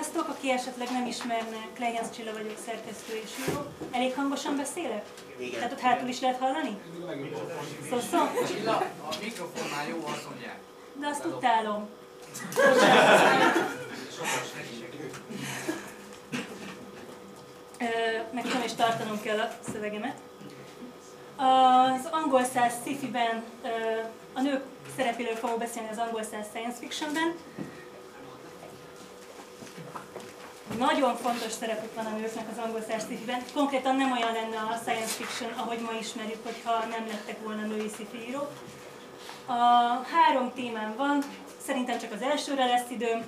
Sziasztok, aki esetleg nem ismerne, Klejenc Csilla vagyok, szerkesztő és író. Elég hangosan beszélek? Igen. Tehát ott hátul is lehet hallani? Szó, szó? Csilla, a mikrofonál jó, azt mondják. De azt utálom. Meg tudom is tartanom kell a szövegemet. Az angol száz sci-fi-ben a nők szerepéről fogok beszélni az angol száz science fictionben. Nagyon fontos szerepük van a nőknek az angol sci-fi-ben. Konkrétan nem olyan lenne a science fiction, ahogy ma ismerjük, hogyha nem lettek volna női sci-fi. A három témám van, szerintem csak az elsőre lesz időm.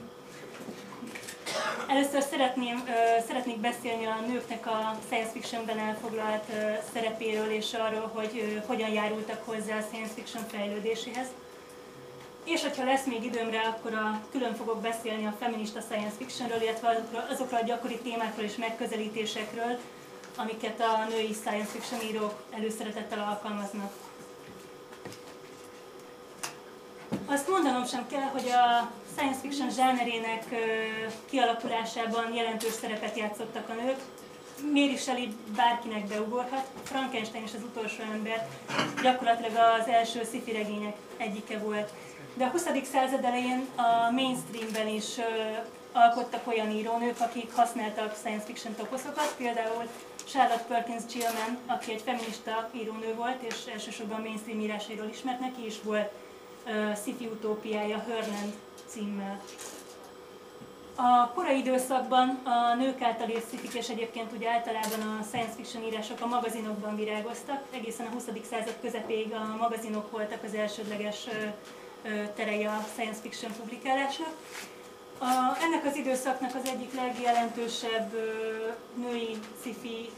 Először szeretném, szeretnék beszélni a nőknek a science fictionben elfoglalt szerepéről és arról, hogy hogyan járultak hozzá a science fiction fejlődéséhez. És hogyha lesz még időm rá, akkor a, külön fogok beszélni a feminista science fictionről, illetve azokról, azokról a gyakori témákról és megközelítésekről, amiket a női science fiction írók előszeretettel alkalmaznak. Azt mondanom sem kell, hogy a science fiction zsánerének kialakulásában jelentős szerepet játszottak a nők. Mary Shelley bárkinek beugorhat, Frankenstein és az utolsó ember gyakorlatilag az első sci regények egyike volt. De a 20. század elején a mainstreamben is alkottak olyan írónők, akik használtak science fiction toposzokat, például Charlotte Perkins Gilman, aki egy feminista írónő volt, és elsősorban mainstream írásairól ismert, neki is volt uh, sci-fi utópiája Herland címmel. A korai időszakban a nők által írt szifik, és egyébként ugye általában a science fiction írások a magazinokban virágoztak. Egészen a 20. század közepéig a magazinok voltak az elsődleges terei a science fiction publikálásnak. A, ennek az időszaknak az egyik legjelentősebb női sci-fi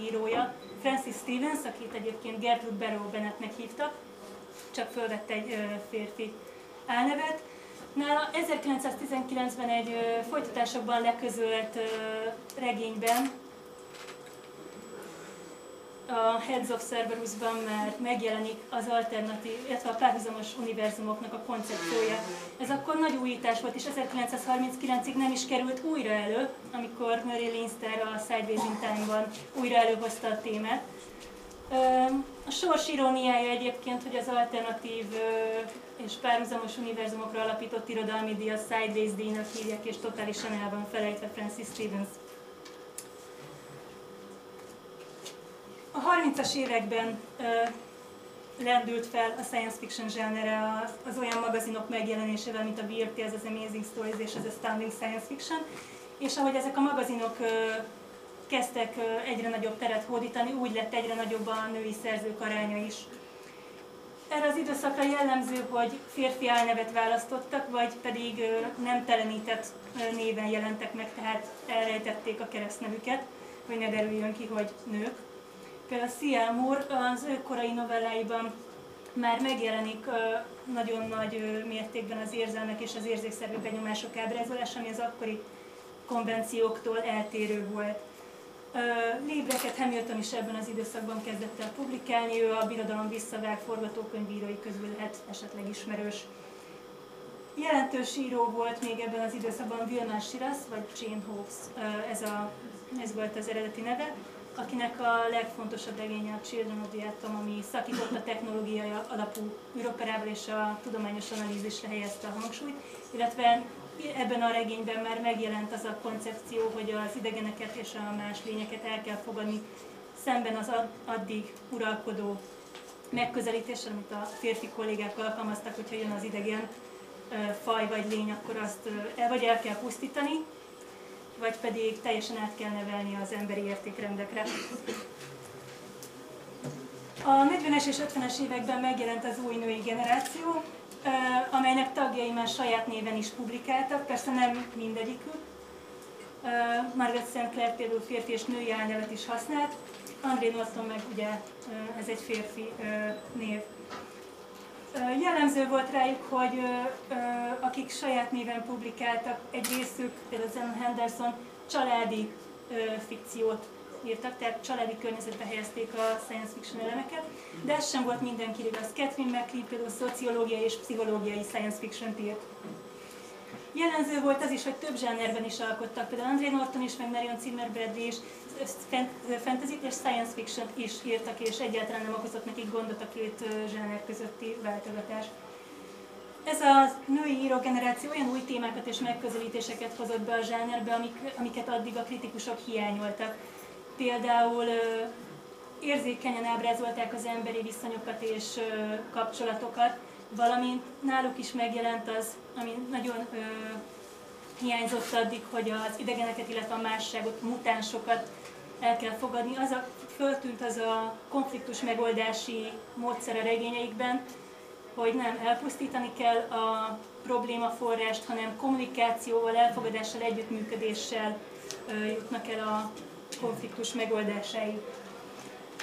írója Francis Stevens, akit egyébként Gertrude Barrow Bennettnek hívtak, csak fölvette egy férfi álnevet. Nála 1919-ben egy folytatásokban leközölt regényben, a Heads of Cerberusban már megjelenik az alternatív, illetve a párhuzamos univerzumoknak a koncepciója. Ez akkor nagy újítás volt, és 1939-ig nem is került újra elő, amikor Murray Leinster a Sideways in Time-ban újra előhozta a témát. A sors iróniája egyébként, hogy az alternatív és párhuzamos univerzumokra alapított irodalmi díjat Sideways díjnak hívják, és totálisan el van felejtve Francis Stevens. A 30-as években lendült fel a science fiction zsánere az, az olyan magazinok megjelenésével, mint a Weird Tales, az Amazing Stories és az Astounding Science Fiction, és ahogy ezek a magazinok kezdtek egyre nagyobb teret hódítani, úgy lett egyre nagyobb a női szerzők aránya is. Erre az időszakra jellemző, hogy férfi álnevet választottak, vagy pedig nem telenített néven jelentek meg, tehát elrejtették a keresztnevüket, hogy ne derüljön ki, hogy nők. Például C.L. Moore az ő korai novelláiban már megjelenik nagyon nagy mértékben az érzelmek és az érzékszervű benyomások ábrázolása, ami az akkori konvencióktól eltérő volt. Lébreket Hamilton is ebben az időszakban kezdett el publikálni, ő a Birodalom visszavág forgatókönyvírói közül lehet esetleg ismerős. Jelentős író volt még ebben az időszakban Wilma Shiras, vagy Jane Hawkes, ez, a, ez volt az eredeti neve, akinek a legfontosabb regénye a Children of the Atom, ami szakított a technológiai alapú űroperával és a tudományos analízisre helyezte a hangsúlyt, illetve ebben a regényben már megjelent az a koncepció, hogy az idegeneket és a más lényeket el kell fogadni szemben az addig uralkodó megközelítéssel, amit a férfi kollégák alkalmaztak, hogyha jön az idegen faj vagy lény, akkor azt el vagy el kell pusztítani, vagy pedig teljesen át kell nevelni az emberi értékrendekre. A 40-es és 50-es években megjelent az új női generáció, amelynek tagjai már saját néven is publikáltak, persze nem mindegyikük. Margaret St. Clair például férfi és női álnevet is használt, André Norton meg ugye ez egy férfi név. Jellemző volt rájuk, hogy akik saját néven publikáltak, egy részük, például Zen Henderson, családi fikciót írtak, tehát családi környezetbe helyezték a science fiction elemeket, de ez sem volt mindenki igaz. Catherine McLeod például szociológiai és pszichológiai science fiction írt. Jellemző volt az is, hogy több zsánerben is alkottak, például André Norton is, meg Marion Zimmer Bradley is, fantasy és science fiction is írtak, és egyáltalán nem okozott nekik gondot a két zsáner közötti váltogatás. Ez a női írógeneráció olyan új témákat és megközelítéseket hozott be a zsánerbe, amik, amiket addig a kritikusok hiányoltak. Például érzékenyen ábrázolták az emberi viszonyokat és kapcsolatokat, valamint náluk is megjelent az, ami nagyon ö, hiányzott addig, hogy az idegeneket, illetve a másságot, mutánsokat el kell fogadni. Az a, föltűnt az a konfliktus megoldási módszer a regényeikben, hogy nem elpusztítani kell a problémaforrást, hanem kommunikációval, elfogadással, együttműködéssel jutnak el a konfliktus megoldásáig.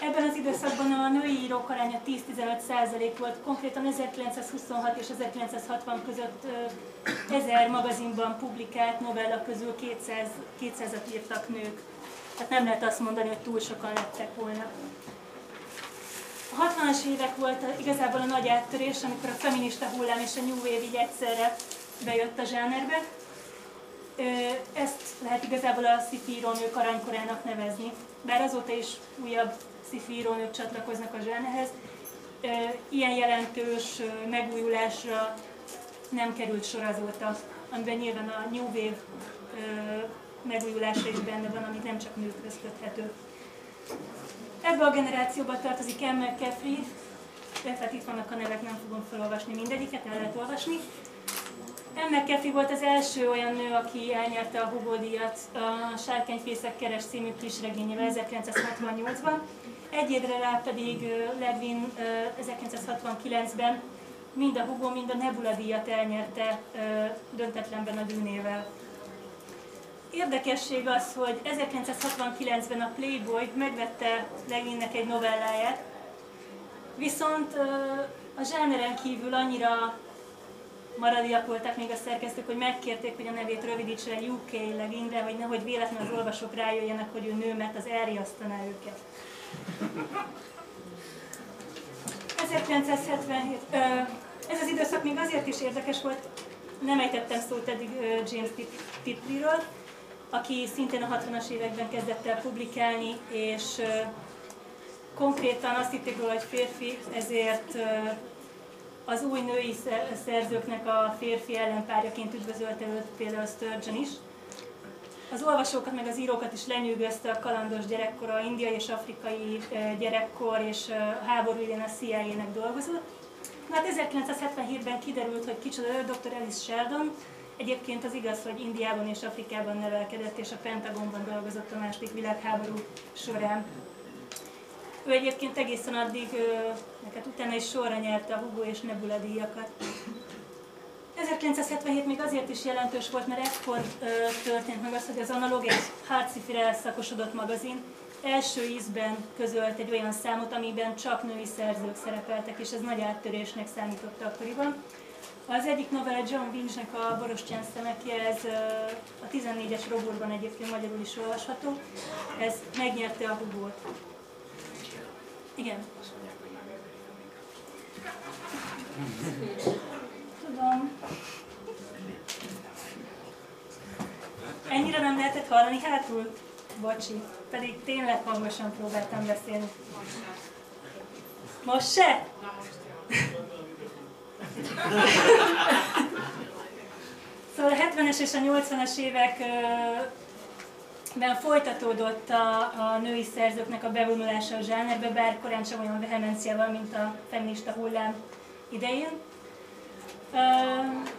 Ebben az időszakban a női írók aránya 10-15% volt, konkrétan 1926 és 1960 között ezer magazinban publikált novella közül 200, 200-at írtak nők. Tehát nem lehet azt mondani, hogy túl sokan lettek volna. A 60-as évek volt igazából a nagy áttörés, amikor a feminista hullám és a New Wave így egyszerre bejött a zsánerbe. Ezt lehet igazából a sci nők aranykorának nevezni, bár azóta is újabb sci írónők csatlakoznak a zsánerhez. Ilyen jelentős megújulásra nem került sor azóta, amiben nyilván a New Wave megújulása is benne van, amit nem csak nőkhöz köthető. Ebbe a generációba tartozik Emma McCaffrey, tehát itt vannak a nevek, nem fogom felolvasni mindegyiket, el lehet olvasni. Emma McCaffrey volt az első olyan nő, aki elnyerte a Hugo díjat a Sárkányfészek keres című kisregényével 1968-ban. Egy évre rá pedig Ledwin 1969-ben mind a Hugo, mind a Nebula díjat elnyerte döntetlenben a dűnével. Érdekesség az, hogy 1969-ben a Playboy megvette Lewinnek egy novelláját, viszont a zsáneren kívül annyira maradiak voltak még a szerkesztők, hogy megkérték, hogy a nevét rövidítse UK Levinre, hogy nehogy véletlenül az olvasók rájöjjenek, hogy ő nő, mert az elriasztaná őket. 1977, ez az időszak még azért is érdekes volt, nem ejtettem szót eddig James Tipleyről, aki szintén a 60-as években kezdett el publikálni, és konkrétan azt hitték róla, hogy férfi, ezért az új női szerzőknek a férfi ellenpárjaként üdvözölte őt például Sturgeon is. Az olvasókat meg az írókat is lenyűgözte a kalandos gyerekkora, indiai és afrikai gyerekkor, és háború idén a CIA-nek dolgozott. Hát 1977-ben kiderült, hogy kicsoda ő, dr. Alice Sheldon, Egyébként az igaz, hogy Indiában és Afrikában nevelkedett, és a Pentagonban dolgozott a második világháború során. Ő egyébként egészen addig, neked utána is sorra nyerte a Hugo és Nebula díjakat. 1977 még azért is jelentős volt, mert ekkor történt meg az, hogy az Analog egy hardcifire szakosodott magazin első ízben közölt egy olyan számot, amiben csak női szerzők szerepeltek, és ez nagy áttörésnek számított akkoriban. Az egyik novella John Winchnek a Borostyán szemekje, ez a 14-es roborban egyébként magyarul is olvasható, ez megnyerte a Hugót. Igen. Ennyire nem lehetett hallani hátul? Bocsi, pedig tényleg hangosan próbáltam beszélni. Most se? Szóval a 70-es és a 80-as években folytatódott a, a női szerzőknek a bevonulása a zsánerbe, bár korán sem olyan vehemenciával, mint a feminista hullám idején.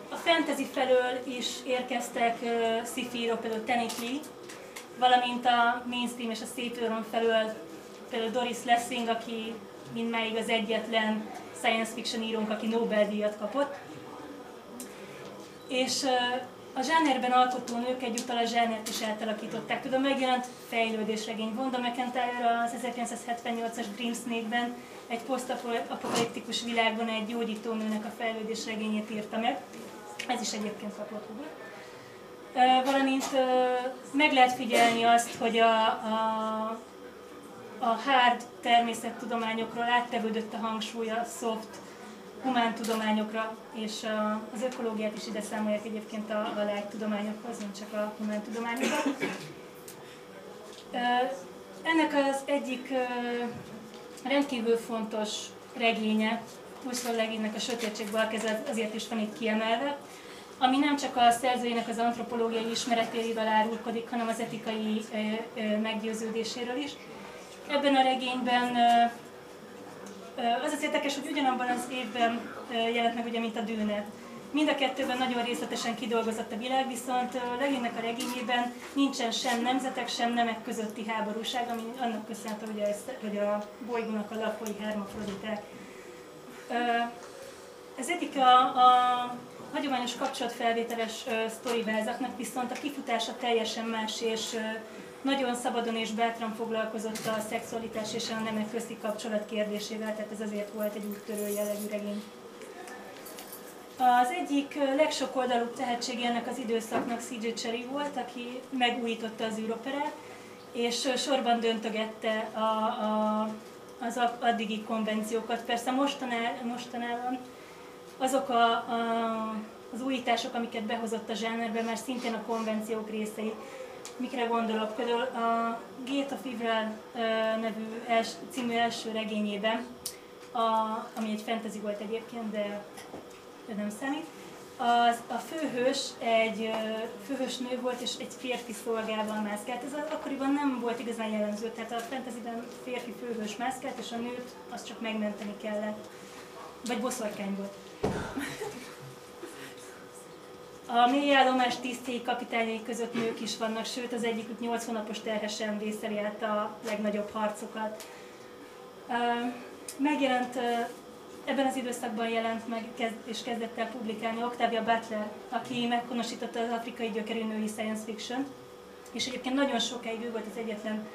A fantasy felől is érkeztek sci-fi írók, például Tenet valamint a mainstream és a szép felől például Doris Lessing, aki mindmáig az egyetlen science fiction írónk, aki Nobel-díjat kapott. És a zsánerben alkotó nők egyúttal a zsánert is átalakították. Tudom, megjelent fejlődésregény. Vonda McIntyre az 1978-as Dream Snake-ben egy posztapokaliptikus világban egy gyógyító nőnek a fejlődésregényét írta meg. Ez is egyébként kapott Google. Valamint meg lehet figyelni azt, hogy a, a a hard természettudományokról áttevődött a hangsúly a soft humántudományokra, és az ökológiát is ide számolják egyébként a, a lágytudományokhoz, nem csak a humántudományokra. Ennek az egyik rendkívül fontos regénye, Ursula Leginnek a Sötétség Balkezet azért is van itt kiemelve, ami nem csak a szerzőjének az antropológiai ismeretéről árulkodik, hanem az etikai meggyőződéséről is. Ebben a regényben az az érdekes, hogy ugyanabban az évben jelent meg, ugye, mint a Dűne. Mind a kettőben nagyon részletesen kidolgozott a világ, viszont Leginnek a regényében nincsen sem nemzetek, sem nemek közötti háborúság, ami annak köszönhető, hogy, hogy a bolygónak a lakói hermafroditák. Ez egyik a, a hagyományos kapcsolatfelvételes sztorivázaknak, viszont a kifutása teljesen más, és nagyon szabadon és bátran foglalkozott a szexualitás és a nemek közti kapcsolat kérdésével, tehát ez azért volt egy úttörő jellegű regény. Az egyik legsokoldalúbb tehetsége ennek az időszaknak CJ Cherry volt, aki megújította az űroperát, és sorban döntögette a, a, az addigi konvenciókat. Persze mostanában azok a, a, az újítások, amiket behozott a zsánerbe, már szintén a konvenciók részei. Mikre gondolok? Például a Gate of Ivral nevű els, című első regényében, a, ami egy fantasy volt egyébként, de, nem számít, az, a főhős egy főhős nő volt, és egy férfi szolgával mászkált. Ez akkoriban nem volt igazán jellemző, tehát a fantasyben férfi főhős mászkált, és a nőt azt csak megmenteni kellett. Vagy boszorkány volt. A mélyállomás tisztjei kapitányai között nők is vannak, sőt az egyikük 8 hónapos terhesen vészeli át a legnagyobb harcokat. Megjelent, ebben az időszakban jelent meg és kezdett el publikálni Octavia Butler, aki meghonosította az afrikai gyökerű női science fiction, és egyébként nagyon sokáig ő volt az egyetlen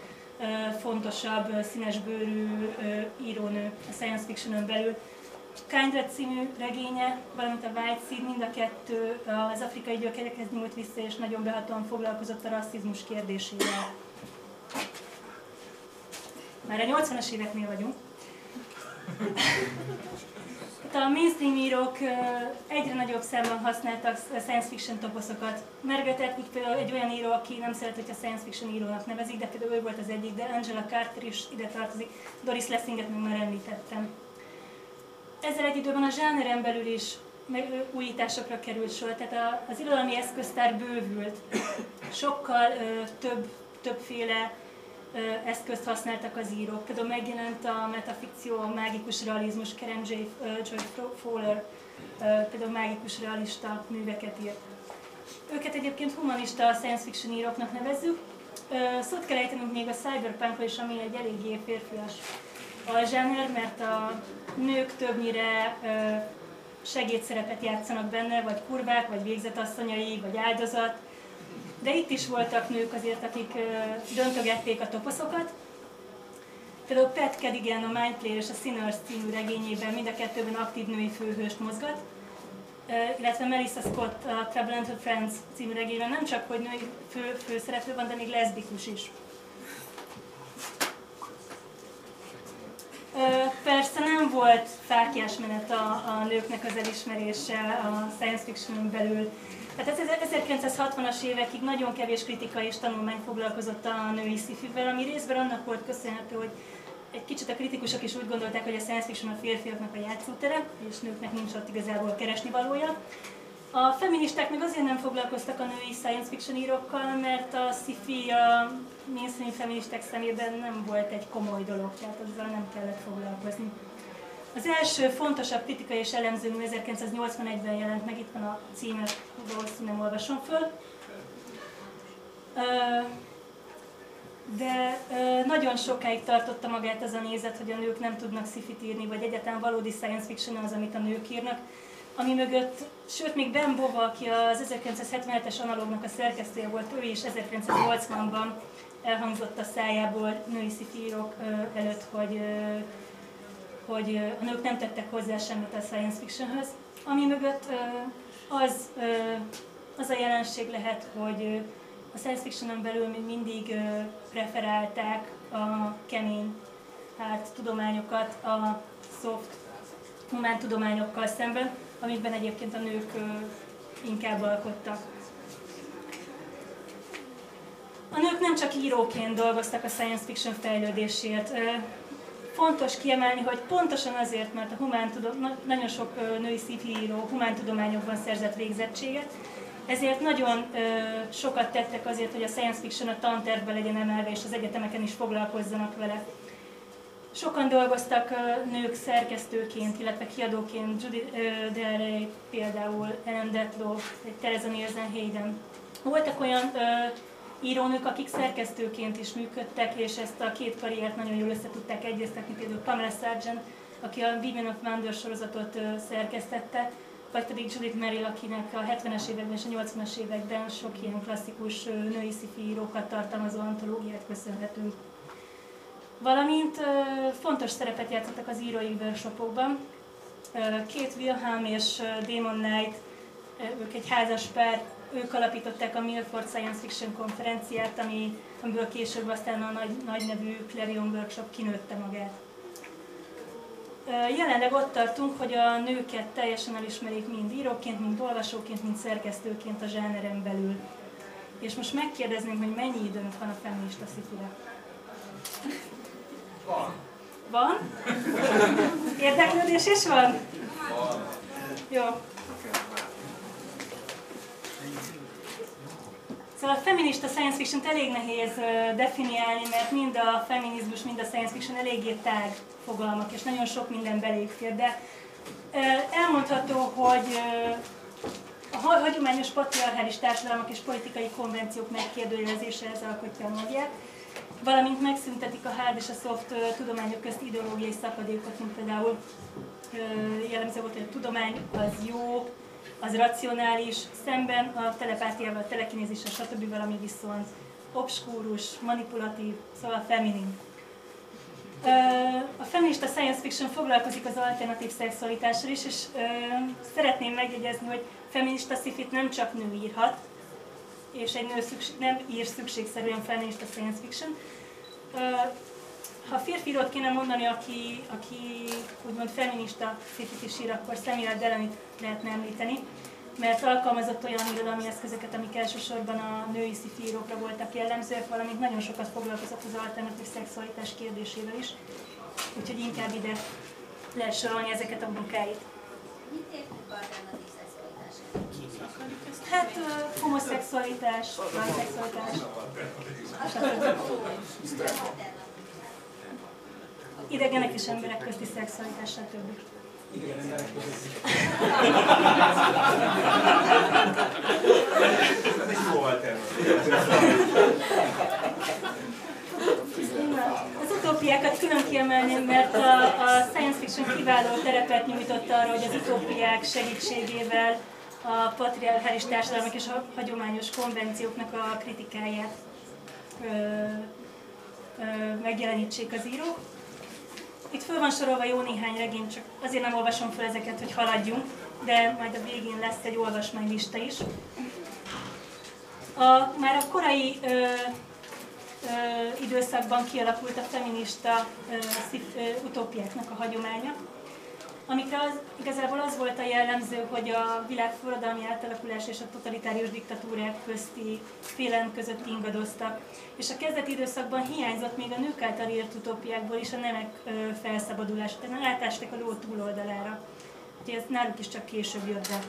fontosabb színesbőrű írónő a science fictionön belül, Kindred című regénye, valamint a White Seed, mind a kettő az afrikai gyökerekhez nyúlt vissza, és nagyon behatóan foglalkozott a rasszizmus kérdésével. Már a 80-as éveknél vagyunk. Hát a mainstream írók egyre nagyobb számban használtak science fiction toposzokat. Margaret Atwood például egy olyan író, aki nem szeret, hogy a science fiction írónak nevezik, de például ő volt az egyik, de Angela Carter is ide tartozik. Doris Lessinget még már említettem ezzel egy időben a zsáneren belül is újításokra került sor, tehát az irodalmi eszköztár bővült. Sokkal ö, több, többféle ö, eszközt használtak az írók. Például megjelent a metafikció, a mágikus realizmus, Karen J. Joy Fowler ö, például mágikus realista műveket írt. Őket egyébként humanista science fiction íróknak nevezzük. Szót kell ejtenünk még a cyberpunkról is, ami egy eléggé férfias alzsáner, mert a nők többnyire segédszerepet játszanak benne, vagy kurvák, vagy végzetasszonyai, vagy áldozat. De itt is voltak nők azért, akik döntögették a toposzokat. Például Pat Cadigan a Mindplayer és a Sinners című regényében mind a kettőben aktív női főhőst mozgat, illetve Melissa Scott a Trouble and Friends című regényben nem csak, hogy női fő, főszereplő van, de még leszbikus is. Persze nem volt fákjás menet a, a nőknek az elismerése a science fiction belül. Tehát ez 1960-as évekig nagyon kevés kritika és tanulmány foglalkozott a női szifivel, ami részben annak volt köszönhető, hogy egy kicsit a kritikusok is úgy gondolták, hogy a science fiction a férfiaknak a játszótere, és nőknek nincs ott igazából keresni valója. A feministák még azért nem foglalkoztak a női science fiction írókkal, mert a sci-fi a mainstream feministák szemében nem volt egy komoly dolog, tehát azzal nem kellett foglalkozni. Az első fontosabb kritikai és elemző mű 1981-ben jelent meg, itt van a címet, valószínűleg nem olvasom föl. De nagyon sokáig tartotta magát az a nézet, hogy a nők nem tudnak szifit írni, vagy egyáltalán valódi science fiction az, amit a nők írnak ami mögött, sőt még Ben Bova, aki az 1977-es analógnak a szerkesztője volt, ő is 1980-ban elhangzott a szájából női szifírok előtt, hogy, hogy a nők nem tettek hozzá semmit a science fictionhöz, ami mögött az, az a jelenség lehet, hogy a science fictionon belül még mindig preferálták a kemény hát, tudományokat a soft humán tudományokkal szemben, amikben egyébként a nők inkább alkottak. A nők nem csak íróként dolgoztak a science fiction fejlődésért. Fontos kiemelni, hogy pontosan azért, mert a humántudom, nagyon sok női sci író humántudományokban szerzett végzettséget, ezért nagyon sokat tettek azért, hogy a science fiction a tantervbe legyen emelve, és az egyetemeken is foglalkozzanak vele. Sokan dolgoztak nők szerkesztőként, illetve kiadóként, Judy Delray például, Ellen Detlow, Teresa Nielsen Hayden. Voltak olyan írónők, akik szerkesztőként is működtek, és ezt a két karriert nagyon jól össze tudták egyeztetni, például Pamela Sargent, aki a Women of Wonder sorozatot szerkesztette, vagy pedig Judith Merrill, akinek a 70-es években és a 80-as években sok ilyen klasszikus női sci írókat tartalmazó antológiát köszönhetünk. Valamint fontos szerepet játszottak az írói workshopokban. Két Wilhelm és Damon Knight, ők egy házas pár, ők alapították a Milford Science Fiction konferenciát, ami, amiből később aztán a nagy, nagy nevű Clarion Workshop kinőtte magát. Jelenleg ott tartunk, hogy a nőket teljesen elismerik mind íróként, mind olvasóként, mind szerkesztőként a zsáneren belül. És most megkérdezném, hogy mennyi időnk van a feminista szifire? Van. Van? Érdeklődés is van? Van. Jó. Szóval a feminista science fiction elég nehéz definiálni, mert mind a feminizmus, mind a science fiction eléggé tág fogalmak, és nagyon sok minden belépfér, de elmondható, hogy a hagyományos patriarchális társadalmak és politikai konvenciók megkérdőjelezése ez alkotja a valamint megszüntetik a hard és a soft tudományok közt ideológiai szakadékot, mint például jellemző volt, hogy a tudomány az jó, az racionális, szemben a telepátiával, a telekinézissel, stb. valami viszont obskúrus, manipulatív, szóval feminin. A feminista science fiction foglalkozik az alternatív szexualitással is, és szeretném megjegyezni, hogy feminista szifit nem csak nő írhat, és egy nő szükség, nem ír szükségszerűen feminista science fiction. Ha férfi írót kéne mondani, aki, aki úgymond feminista szifit is ír, akkor Samuel Delanit lehetne említeni, mert alkalmazott olyan irodalmi eszközöket, amik elsősorban a női szifírókra voltak jellemzőek, valamint nagyon sokat foglalkozott az alternatív szexualitás kérdésével is, úgyhogy inkább ide lehet sorolni ezeket a munkáit. Mit értünk alternatív? Hát homoszexualitás, transzexualitás, idegenek és emberek közti szexualitás, stb. Ez egy. Az utópiákat külön kiemelném, mert a, a science fiction kiváló terepet nyújtott arra, hogy az utópiák segítségével a patriarchális társadalmak és a hagyományos konvencióknak a kritikáját ö, ö, megjelenítsék az írók. Itt föl van sorolva jó néhány regény, csak azért nem olvasom fel ezeket, hogy haladjunk, de majd a végén lesz egy olvasmánylista is. A, már a korai ö, ö, időszakban kialakult a feminista ö, szif, ö, utópiáknak a hagyománya, amikre az, igazából az volt a jellemző, hogy a világ forradalmi átalakulás és a totalitárius diktatúrák közti félelem között ingadoztak. És a kezdeti időszakban hiányzott még a nők által írt utópiákból is a nemek ö, felszabadulása, tehát átástak a ló túloldalára. Úgyhogy ez náluk is csak később jött be.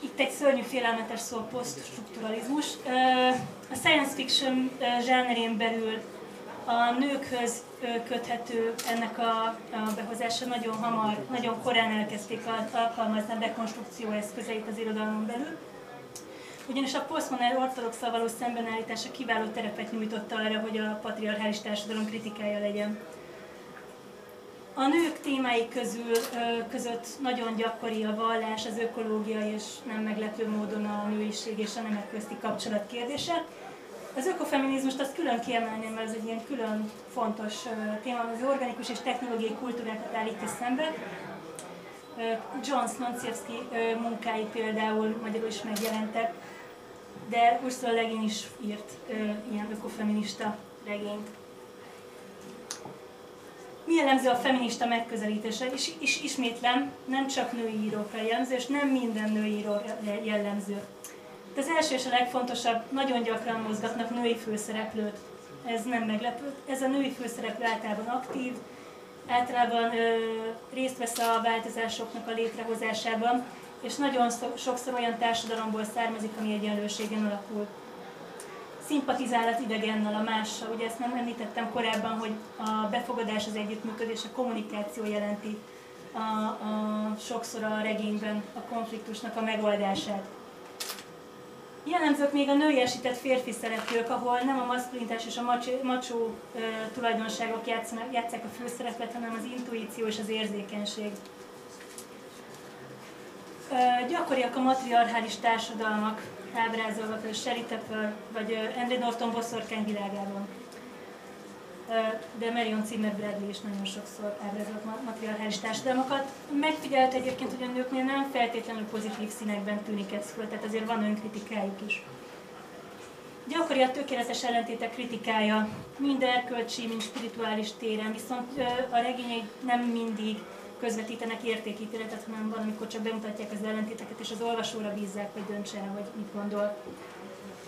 Itt egy szörnyű félelmetes szó a posztstrukturalizmus. A science fiction zsánerén belül a nőkhöz köthető ennek a, a behozása nagyon hamar, nagyon korán elkezdték alkalmazni a dekonstrukció eszközeit az irodalmon belül. Ugyanis a posztmodern ortodoxal való szembenállítása kiváló terepet nyújtott arra, hogy a patriarchális társadalom kritikája legyen. A nők témái közül, között nagyon gyakori a vallás, az ökológia és nem meglepő módon a nőiség és a nemek közti kapcsolat kérdése. Az ökofeminizmust azt külön kiemelném, mert ez egy ilyen külön fontos téma, az organikus és technológiai kultúrákat állítja szembe. John Snonciewski munkái például magyarul is megjelentek, de Ursula Le Guin is írt ilyen ökofeminista regényt. Mi jellemző a feminista megközelítésre? És, és ismétlem, nem csak női írókra jellemző, és nem minden női íróra jellemző. De az első és a legfontosabb, nagyon gyakran mozgatnak női főszereplőt. Ez nem meglepő. Ez a női főszereplő általában aktív, általában ö, részt vesz a változásoknak a létrehozásában, és nagyon sokszor olyan társadalomból származik, ami egyenlőségen alapul. Szimpatizál az idegennel, a mással. Ugye ezt nem említettem korábban, hogy a befogadás, az együttműködés, a kommunikáció jelenti a, a, sokszor a regényben a konfliktusnak a megoldását. Jellemzők még a nőiesített férfi szereplők, ahol nem a maszkulinitás és a macsó tulajdonságok játszanak, játszák a főszerepet, hanem az intuíció és az érzékenység. Ö, gyakoriak a matriarchális társadalmak, ábrázolva, például Sherry vagy Henry Norton boszorkány világában de Marion Zimmer Bradley is nagyon sokszor ábrázolt matriarchális társadalmakat. Megfigyelt egyébként, hogy a nőknél nem feltétlenül pozitív színekben tűnik ez föl, tehát azért van önkritikájuk is. Gyakori a tökéletes ellentétek kritikája, mind erkölcsi, mind spirituális téren, viszont a regényei nem mindig közvetítenek értékítéletet, hanem van, amikor csak bemutatják az ellentéteket, és az olvasóra bízzák, hogy döntse el, hogy mit gondol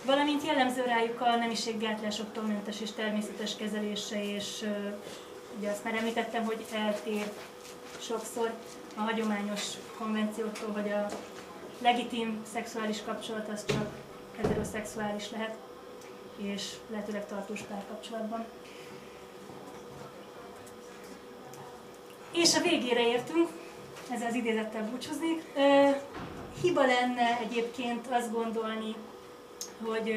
valamint jellemző rájuk a nemiséggátlásoktól mentes és természetes kezelése, és ugye azt már említettem, hogy eltér sokszor a hagyományos konvenciótól, hogy a legitim szexuális kapcsolat az csak heteroszexuális lehet, és lehetőleg tartós párkapcsolatban. És a végére értünk, ezzel az idézettel búcsúznék. Hiba lenne egyébként azt gondolni, hogy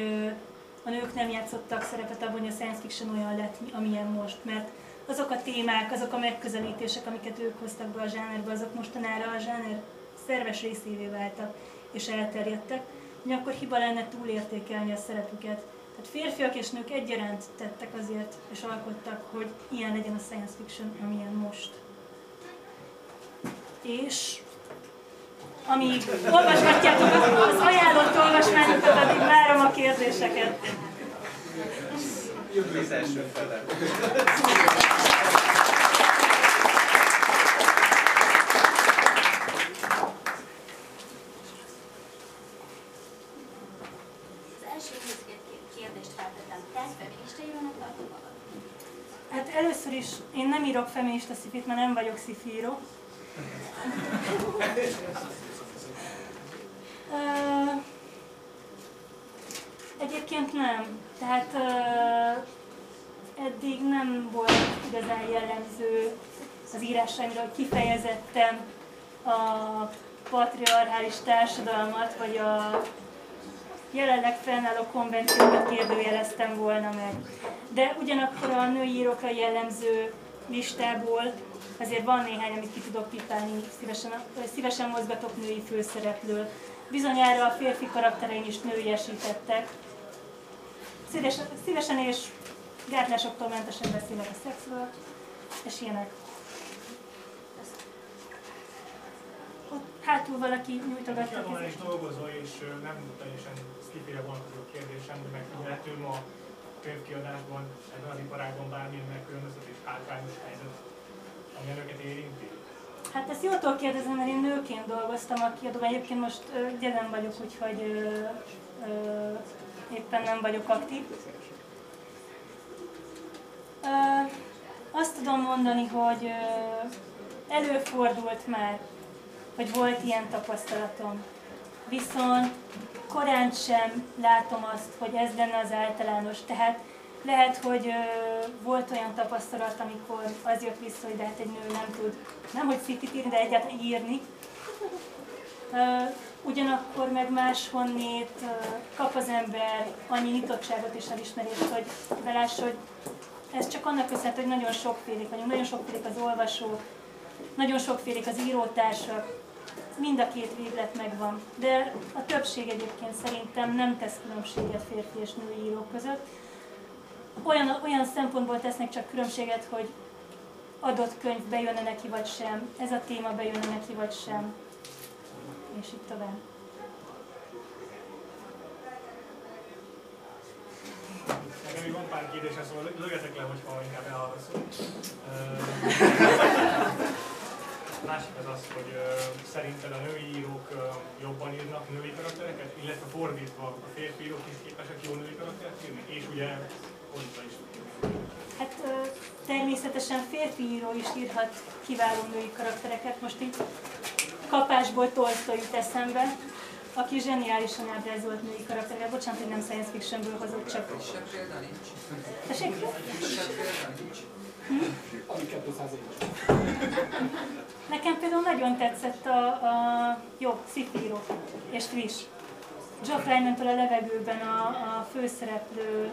a nők nem játszottak szerepet abban, hogy a science fiction olyan lett, amilyen most, mert azok a témák, azok a megközelítések, amiket ők hoztak be a zsánerbe, azok mostanára a zsáner szerves részévé váltak és elterjedtek, hogy akkor hiba lenne túlértékelni a szerepüket. Tehát férfiak és nők egyaránt tettek azért, és alkottak, hogy ilyen legyen a science fiction, amilyen most. És amíg olvasgatjátok az ajánlott olvasmányokat, addig várom a kérdéseket. Jövő az első fele. Hát először is én nem írok feminista szifit, mert nem vagyok szifíró. Egyébként nem. Tehát eddig nem volt igazán jellemző az írásaimra, hogy kifejezettem a patriarchális társadalmat, vagy a jelenleg fennálló konvenciókat kérdőjeleztem volna meg. De ugyanakkor a női írókra jellemző listából ezért van néhány, amit ki tudok pipálni, szívesen, szívesen mozgatok női főszereplő. Bizonyára a férfi karakterein is nőiesítettek. Szívesen, szívesen és gátlásoktól mentesen beszélek a szexről, és ilyenek. Ott hátul valaki nyújtogatja. Kiadóan is dolgozó, és nem teljesen skifére vonatkozó kérdésem, hogy megfigyelhető ma könyvkiadásban, ebben az iparágban bármilyen megkülönböztetés hátrányos helyzet ami önöket érinti? Hát ezt jótól kérdezem, mert én nőként dolgoztam a kiadóban. Egyébként most ugye nem vagyok, úgyhogy ö, ö, éppen nem vagyok aktív. Ö, azt tudom mondani, hogy ö, előfordult már, hogy volt ilyen tapasztalatom. Viszont korán sem látom azt, hogy ez lenne az általános. Tehát lehet, hogy ö, volt olyan tapasztalat, amikor az jött vissza, hogy de hát egy nő nem tud, nem hogy szikit írni, de egyáltalán írni. Ö, ugyanakkor meg máshonnét ö, kap az ember annyi nyitottságot és elismerést, hogy beláss, hogy ez csak annak köszönhető, hogy nagyon sokfélék vagyunk, nagyon sokfélék az olvasók, nagyon sokfélék az írótársak, mind a két véglet megvan. De a többség egyébként szerintem nem tesz különbséget férfi és női írók között olyan, olyan szempontból tesznek csak különbséget, hogy adott könyv bejönne neki vagy sem, ez a téma bejönne neki vagy sem, és így tovább. Nekem még van pár kérdésem, szóval lögjetek le, hogyha inkább elhallgasszol. Másik az az, hogy szerinted a női írók jobban írnak női karaktereket, illetve fordítva a férfi írók is képesek jó női karaktert írni, és ugye fordítva is. Hát természetesen férfi író is írhat kiváló női karaktereket. Most így kapásból Tolstoy jut eszembe, aki zseniálisan ábrázolt női karaktereket. Bocsánat, hogy nem science fictionből hozott, csak... Frissebb példa nincs. Tessék? Frissebb példa nincs. Ami 200 éves. Nekem például nagyon tetszett a, a jó, szifíró és friss. Jock Ryman-től a levegőben a, a főszereplő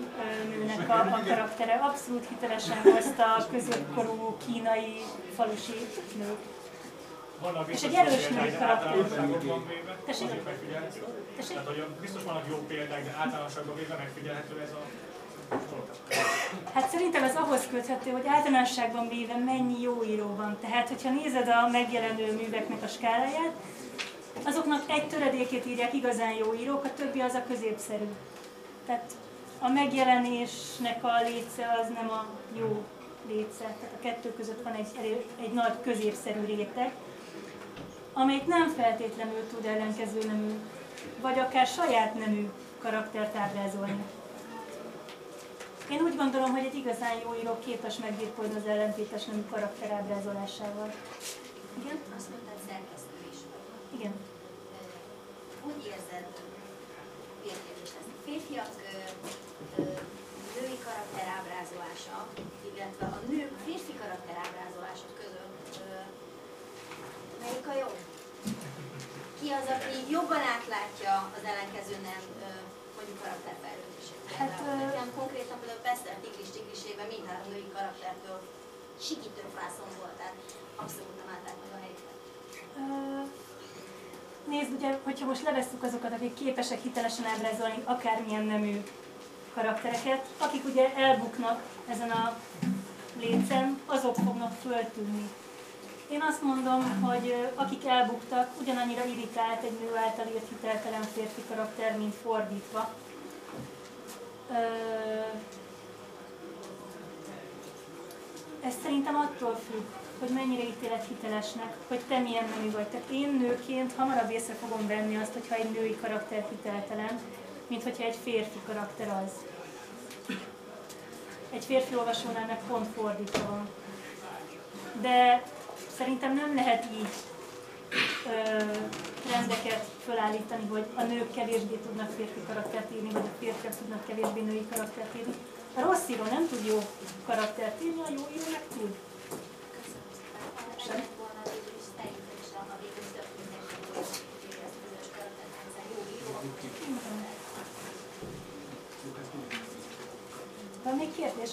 nőnek a, a karaktere abszolút hitelesen hozta a középkorú kínai falusi nőt. És egy erős női karakter. Tessék? Tessék? Tehát, hogy biztos vannak jó példák, de általánosságban véve megfigyelhető ez a. Hát szerintem ez ahhoz köthető, hogy általánosságban véve mennyi jó író van. Tehát, hogyha nézed a megjelenő műveknek a skáláját, azoknak egy töredékét írják igazán jó írók, a többi az a középszerű. Tehát a megjelenésnek a léce az nem a jó léce. Tehát a kettő között van egy, egy nagy középszerű réteg, amelyik nem feltétlenül tud ellenkező nemű, vagy akár saját nemű karaktert ábrázolni. Én úgy gondolom, hogy egy igazán jó író képes megbirkózni az ellentétes nemű karakter ábrázolásával. Igen? Azt mondtad, szerkesztő is vagy. Igen. Úgy érzed, kérdés lesz. Férfiak ö, ö, női karakter ábrázolása, illetve a nők férfi karakter ábrázolása között ö, melyik a jobb? Ki az, aki jobban átlátja az ellenkező nem ö, mondjuk karakterfejlődését? Hát, Nekem konkrétan például Beszter Tigris Tigrisében mindhárom női karaktertől sikítő fászon volt, tehát abszolút nem állták meg a helyüket. Nézd, ugye, hogyha most levesszük azokat, akik képesek hitelesen ábrázolni akármilyen nemű karaktereket, akik ugye elbuknak ezen a lécen, azok fognak föltűnni. Én azt mondom, hogy akik elbuktak, ugyanannyira irritált egy nő által írt hiteltelen férfi karakter, mint fordítva. Ez szerintem attól függ, hogy mennyire ítéled hitelesnek, hogy te milyen nemű vagy. Tehát én nőként hamarabb észre fogom venni azt, hogyha egy női karakter hiteltelen, mint hogyha egy férfi karakter az. Egy férfi olvasónál meg pont fordítva van. De szerintem nem lehet így ö, trendeket fölállítani, hogy a nők kevésbé tudnak férfi karaktert írni, vagy a férfiak tudnak kevésbé női karaktert írni. A rossz író nem tud jó karaktert írni, a jó író meg tud. Köszönöm. Van még kérdés?